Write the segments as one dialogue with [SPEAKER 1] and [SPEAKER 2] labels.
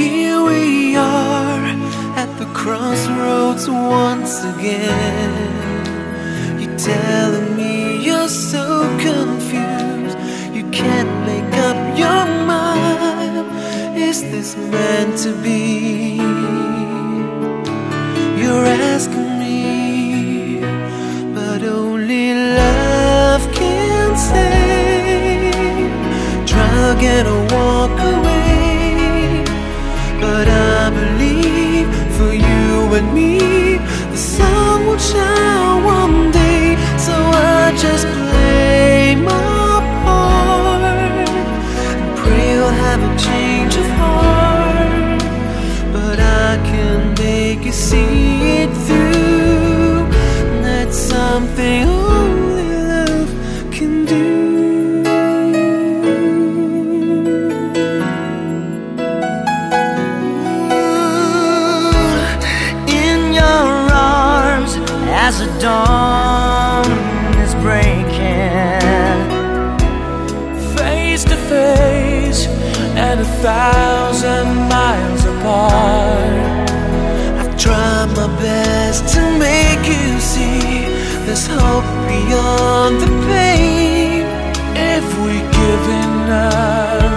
[SPEAKER 1] Here we are at the crossroads once again. You're telling me you're so confused, you can't make up your mind. Is this meant to be? Something only love can do.
[SPEAKER 2] in your arms as the dawn is breaking.
[SPEAKER 3] face to face and a thousand miles apart.
[SPEAKER 1] I've tried my best to make you there's hope beyond the pain.
[SPEAKER 3] If we give enough,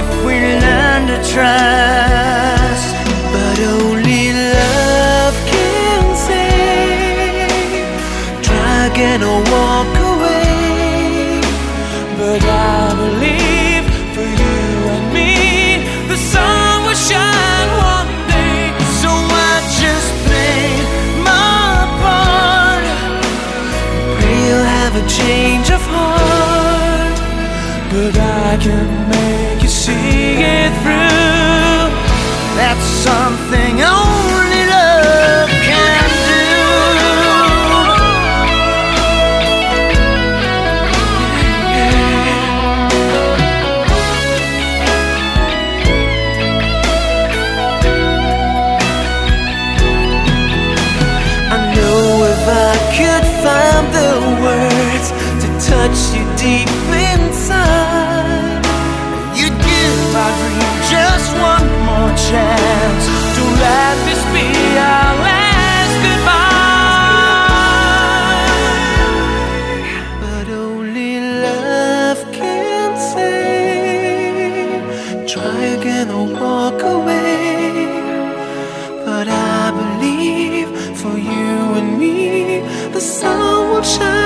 [SPEAKER 2] If we learn to trust,
[SPEAKER 1] But only love can save. Try again or walk away.
[SPEAKER 3] but I
[SPEAKER 1] have a change of heart.
[SPEAKER 3] But I can make you see it through.
[SPEAKER 2] That's something only love can do.
[SPEAKER 1] I know if I could I